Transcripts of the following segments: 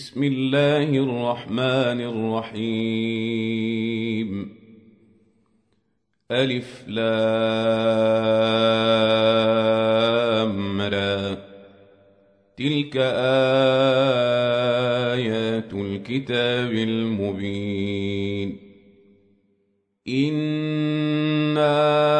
بسم الله الرحمن الرحيم. ألف لام را. تلك آيات الكتاب المبين. إِنَّا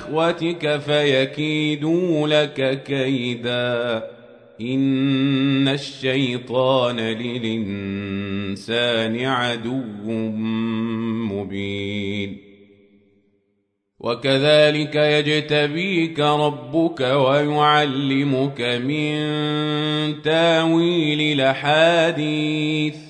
إخوتك فيكيدوا لك كيدا. إن الشيطان للإنسان عدو مبين. وكذلك يجتبيك ربك ويعلمك من تاويل الأحاديث.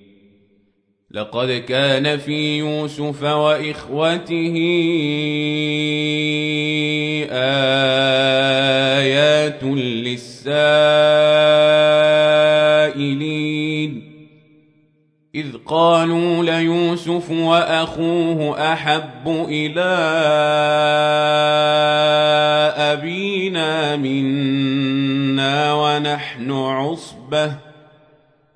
لقد كان في يوسف وإخوته آيات للسائلين. إذ قالوا ليوسف وأخوه أحب إلى أبينا منا ونحن عصبة.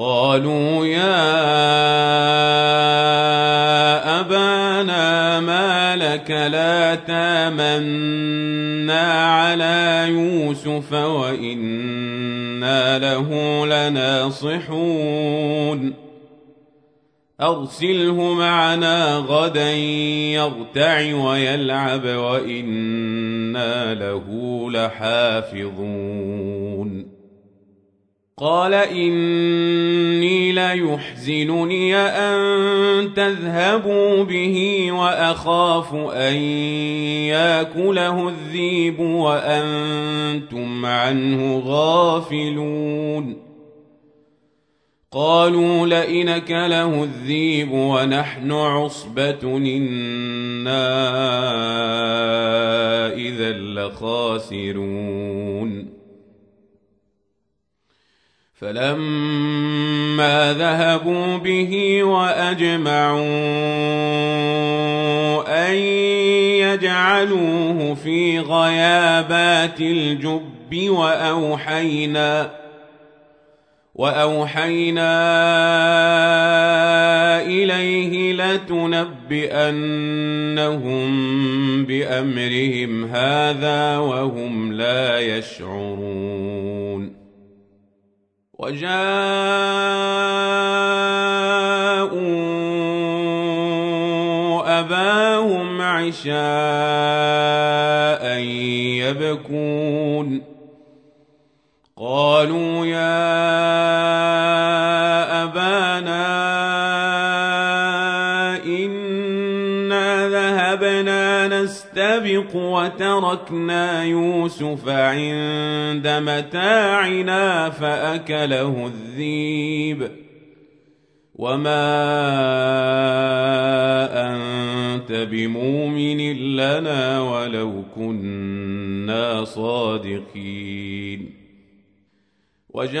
قالوا يا أبانا ما لك لا تامنا على يوسف وإنا له لناصحون. أرسله معنا غدا يرتع ويلعب وإنا له لحافظون. قال إني ليحزنني أن تذهبوا به وأخاف أن يأكله الذيب وأنتم عنه غافلون. قالوا لئن كله الذيب ونحن عصبة إنا إذا لخاسرون. فلما ذهبوا به وأجمعوا أن يجعلوه في غيابات الجب وأوحينا وأوحينا إليه لتنبئنهم بأمرهم هذا وهم لا يشعرون وجاءوا أباهم عشاء يبكون. قالوا يا أبانا إنا ذهبنا نستبق وتركنا يوسف عند متاعنا فأكله الذيب. وما أنت بمؤمن لنا ولو كنا صادقين. وجاءوا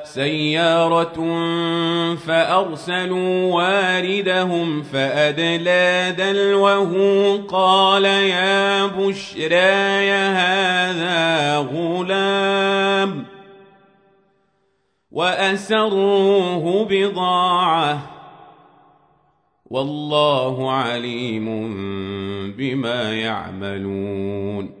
سيارة فأرسلوا واردهم فأدلى دلوه قال يا بشراي هذا غلام وأسروه بضاعة والله عليم بما يعملون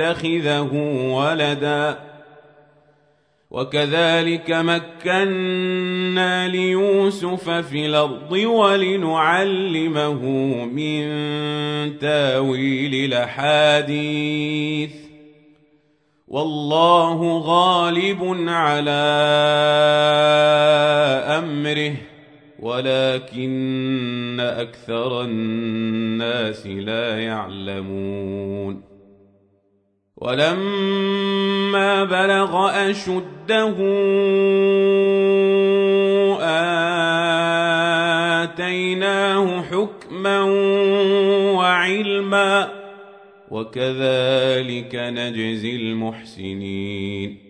أو نتخذه ولدا. وكذلك مكنا ليوسف في الأرض ولنعلمه من تاويل الأحاديث. والله غالب على أمره ولكن أكثر الناس لا يعلمون. ولما بلغ أشده آتيناه حكما وعلما وكذلك نجزي المحسنين.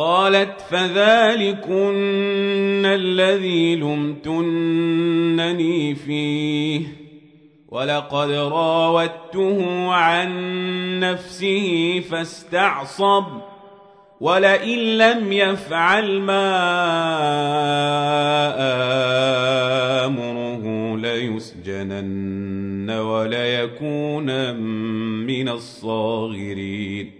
قالت فذلكن الذي لمتنني فيه. ولقد راودته عن نفسه فاستعصب. ولئن لم يفعل ما آمره ليسجنن وليكون من الصاغرين.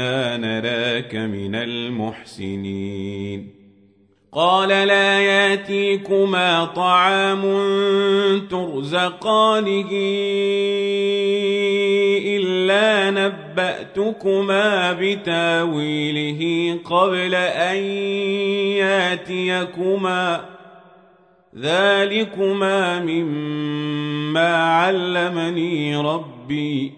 إنا نراك من المحسنين. قال لا ياتيكما طعام ترزقانه إلا نبأتكما بتاويله قبل أن ياتيكما. ذلكما مما علمني ربي.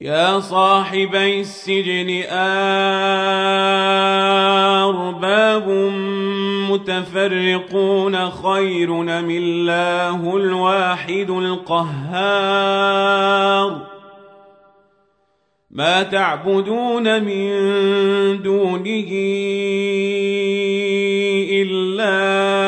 يا صاحبي السجن أرباب متفرقون خير من الله الواحد القهار؟ ما تعبدون من دونه إلا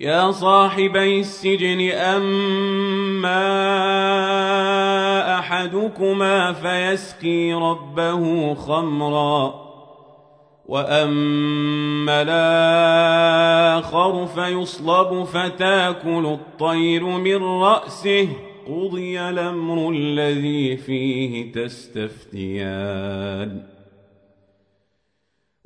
يا صاحبي السجن أما أحدكما فيسقي ربه خمرا وأما الآخر فيصلب فتاكل الطير من رأسه قضي الأمر الذي فيه تستفتيان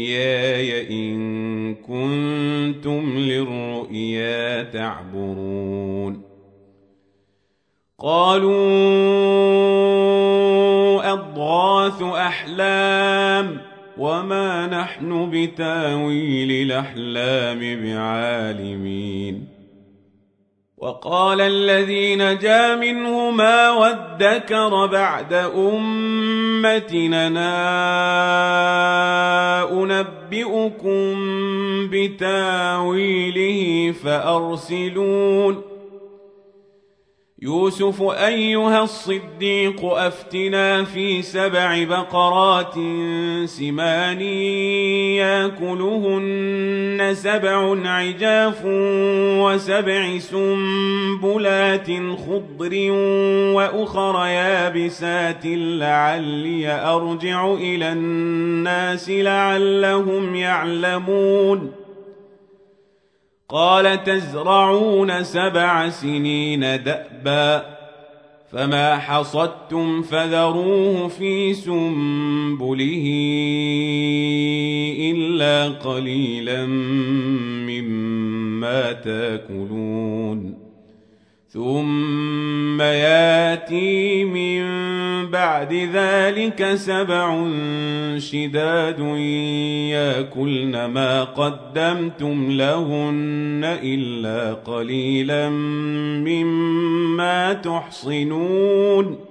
إن كنتم للرؤيا تعبرون قالوا أضغاث أحلام وما نحن بتاويل الأحلام بعالمين وقال الذي نجا منهما وادكر بعد أمتنا أنبئكم بتاويله فأرسلون يوسف أيها الصديق أفتنا في سبع بقرات سمان يأكلهن سبع عجاف وسبع سنبلات خضر وأخر يابسات لعلي أرجع إلى الناس لعلهم يعلمون قال تزرعون سبع سنين دأبا فما حصدتم فذروه في سنبله إلا قليلا مما تأكلون ثم ياتي من بعد ذلك سبع شداد ياكلن ما قدمتم لهن الا قليلا مما تحصنون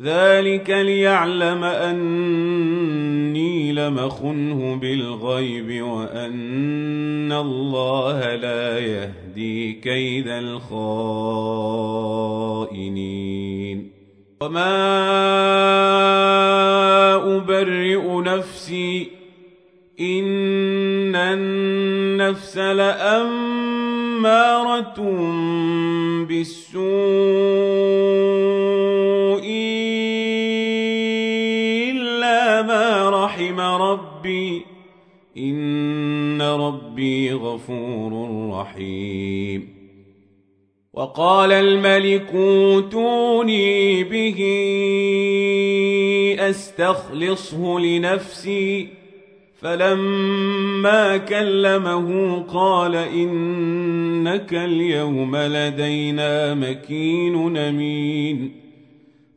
ذلك ليعلم أني لمخنه بالغيب وأن الله لا يهدي كيد الخائنين. وما أبرئ نفسي إن النفس لأمارة بالسوء غفور رحيم. وقال الملك أوتوني به أستخلصه لنفسي. فلما كلمه قال إنك اليوم لدينا مكين أمين.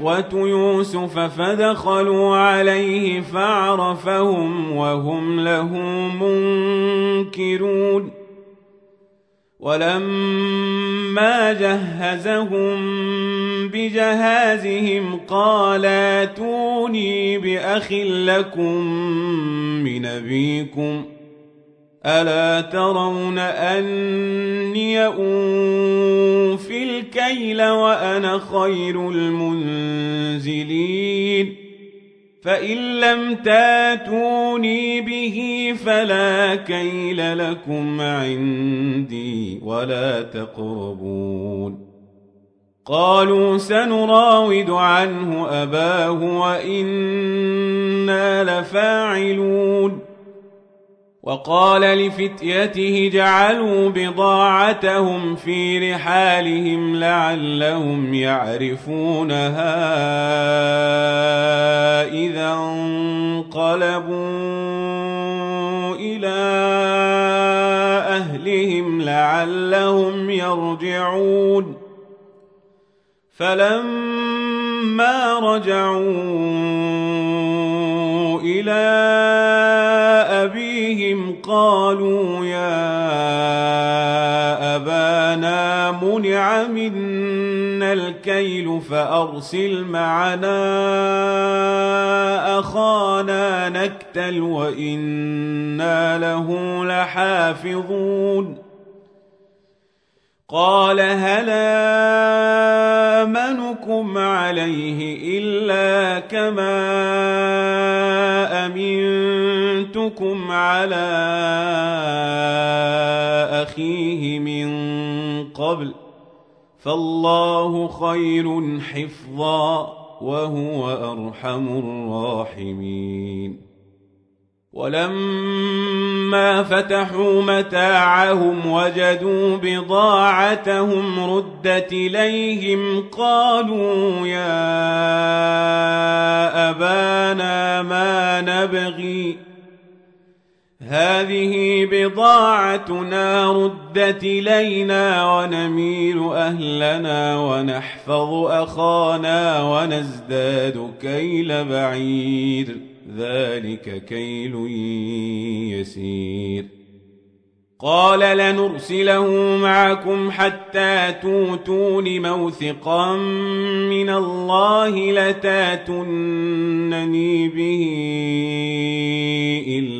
إخوة يوسف فدخلوا عليه فعرفهم وهم له منكرون. ولما جهزهم بجهازهم قال آتوني بأخ لكم من أبيكم ألا ترون أني اوفي الكيل وأنا خير المنزلين. فإن لم تاتوني به فلا كيل لكم عندي ولا تقربون. قالوا سنراود عنه أباه وإنا لفاعلون. وقال لفتيته جعلوا بضاعتهم في رحالهم لعلهم يعرفونها إذا انقلبوا إلى أهلهم لعلهم يرجعون. فلما رجعوا إلى أبيهم قالوا يا أبانا منع منا الكيل فأرسل معنا أخانا نكتل وإنا له لحافظون. قال هل آمنكم عليه إلا كما أمنتكم على أخيه من قبل فالله خير حفظا وهو أرحم الراحمين ولما فتحوا متاعهم وجدوا بضاعتهم ردت اليهم قالوا يا ابانا ما نبغي هذه بضاعتنا ردت إلينا ونميل أهلنا ونحفظ أخانا ونزداد كيل بعير. ذلك كيل يسير. قال لنرسله معكم حتى توتون موثقا من الله لتاتونني به إلا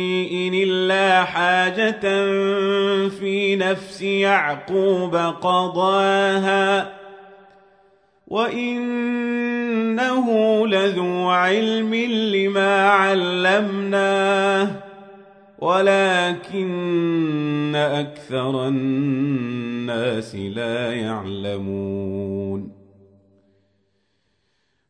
إلا حاجة في نفس يعقوب قضاها. وإنه لذو علم لما علمناه ولكن أكثر الناس لا يعلمون.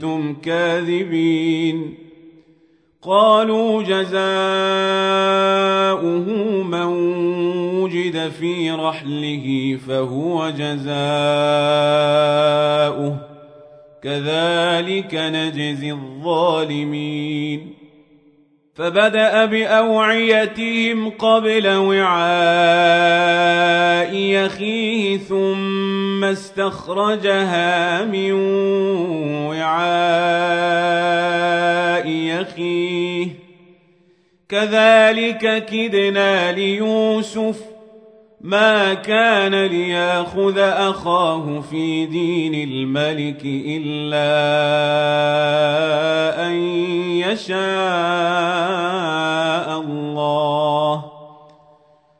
كنتم كاذبين قالوا جزاؤه من وجد في رحله فهو جزاؤه كذلك نجزي الظالمين فبدأ بأوعيتهم قبل وعاء يخيه ثم استخرجها من وعاء يخيه كذلك كدنا ليوسف ما كان لياخذ اخاه في دين الملك الا ان يشاء الله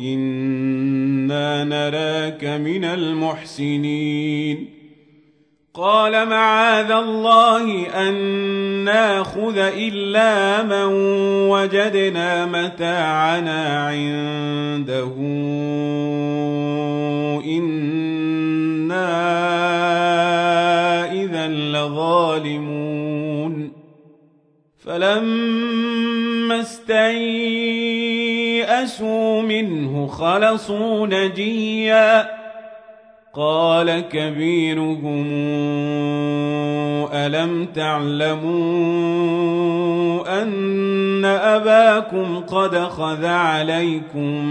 إنا نراك من المحسنين. قال معاذ الله أن ناخذ إلا من وجدنا متاعنا عنده. إنا إذا لظالمون. فلما استيئسوا منه خلصوا نجيا قال كبيرهم ألم تعلموا أن أباكم قد خذ عليكم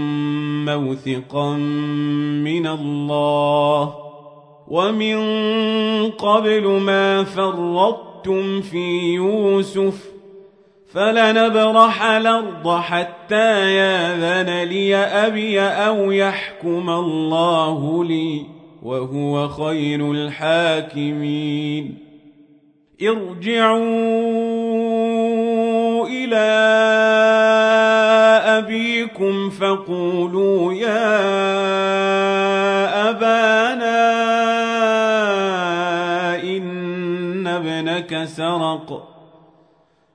موثقا من الله ومن قبل ما فرطتم في يوسف فلنبرح الأرض حتى ياذن لي أبي أو يحكم الله لي وهو خير الحاكمين. ارجعوا إلى أبيكم فقولوا يا أبانا إن ابنك سرق.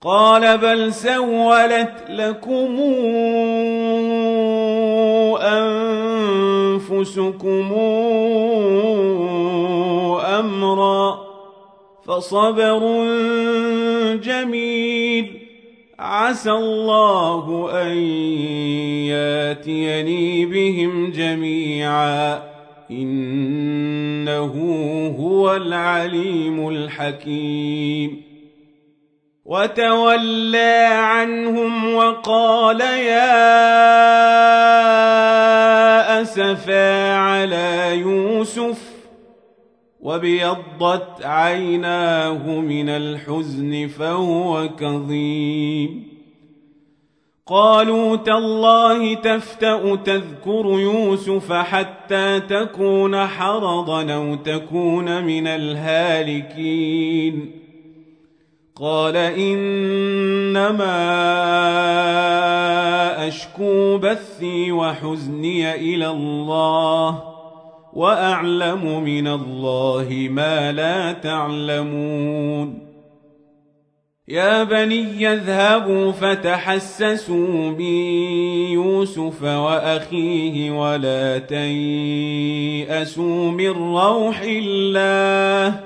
قال بل سولت لكم أنفسكم أمرا فصبر جميل عسى الله أن ياتيني بهم جميعا إنه هو العليم الحكيم وتولى عنهم وقال يا أسفا على يوسف وابيضت عيناه من الحزن فهو كظيم. قالوا تالله تفتأ تذكر يوسف حتى تكون حرضا أو تكون من الهالكين. قال إنما أشكو بثي وحزني إلى الله وأعلم من الله ما لا تعلمون. يا بني اذهبوا فتحسسوا من يوسف وأخيه ولا تيأسوا من روح الله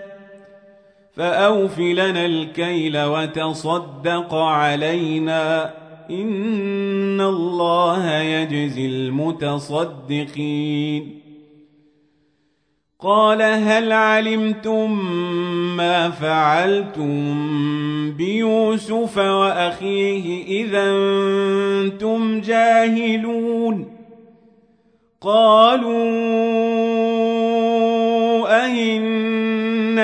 فأوف لنا الكيل وتصدق علينا إن الله يجزي المتصدقين. قال هل علمتم ما فعلتم بيوسف وأخيه إذا أنتم جاهلون؟ قالوا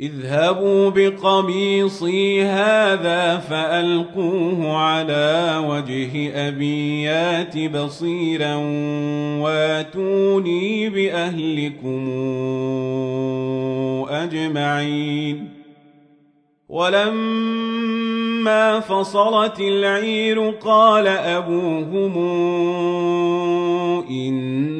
اذهبوا بقميصي هذا فألقوه على وجه أبيات بصيرا واتوني بأهلكم أجمعين. ولما فصلت العير قال أبوهم إني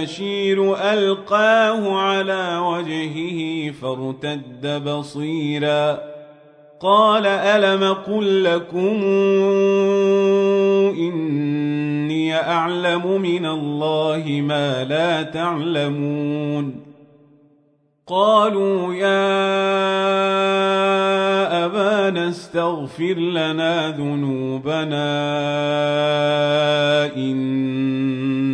البشير ألقاه على وجهه فارتد بصيرا. قال ألم قل لكم إني أعلم من الله ما لا تعلمون. قالوا يا أبانا استغفر لنا ذنوبنا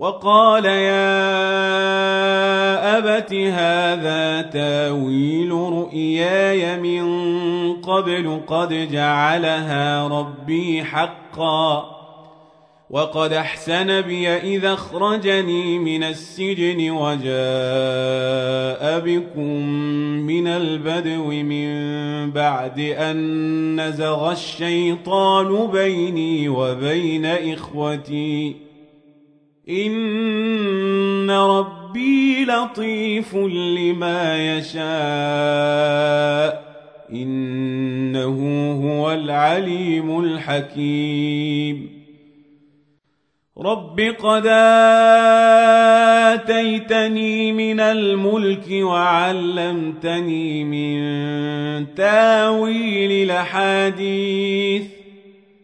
وقال يا أبت هذا تاويل رؤياي من قبل قد جعلها ربي حقا وقد أحسن بي إذا أخرجني من السجن وجاء بكم من البدو من بعد أن نزغ الشيطان بيني وبين إخوتي إن ربي لطيف لما يشاء إنه هو العليم الحكيم رب قد آتيتني من الملك وعلمتني من تاويل الأحاديث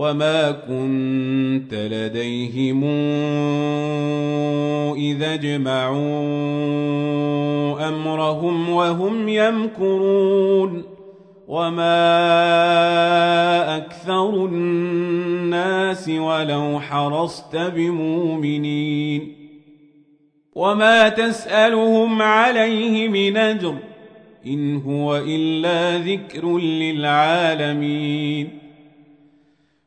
وما كنت لديهم إذا اجمعوا أمرهم وهم يمكرون وما أكثر الناس ولو حرصت بمؤمنين وما تسألهم عليه من أجر إن هو إلا ذكر للعالمين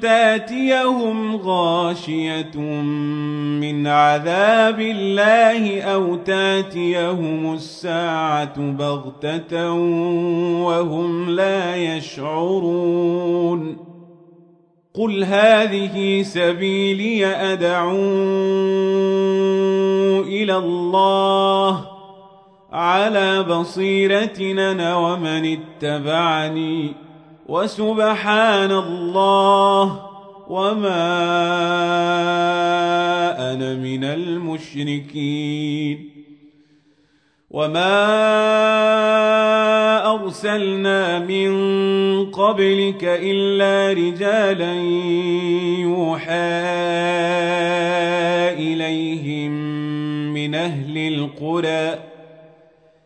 تاتيهم غاشية من عذاب الله أو تاتيهم الساعة بغتة وهم لا يشعرون. قل هذه سبيلي أدعو إلى الله على بصيرتنا ومن اتبعني. وسبحان الله وما أنا من المشركين وما أرسلنا من قبلك إلا رجالا يوحى إليهم من أهل القرى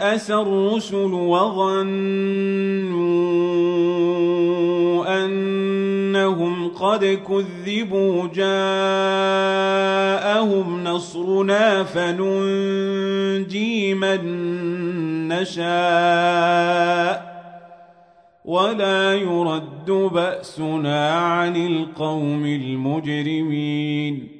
استيأس الرسل وظنوا أنهم قد كذبوا جاءهم نصرنا فننجي من نشاء ولا يرد بأسنا عن القوم المجرمين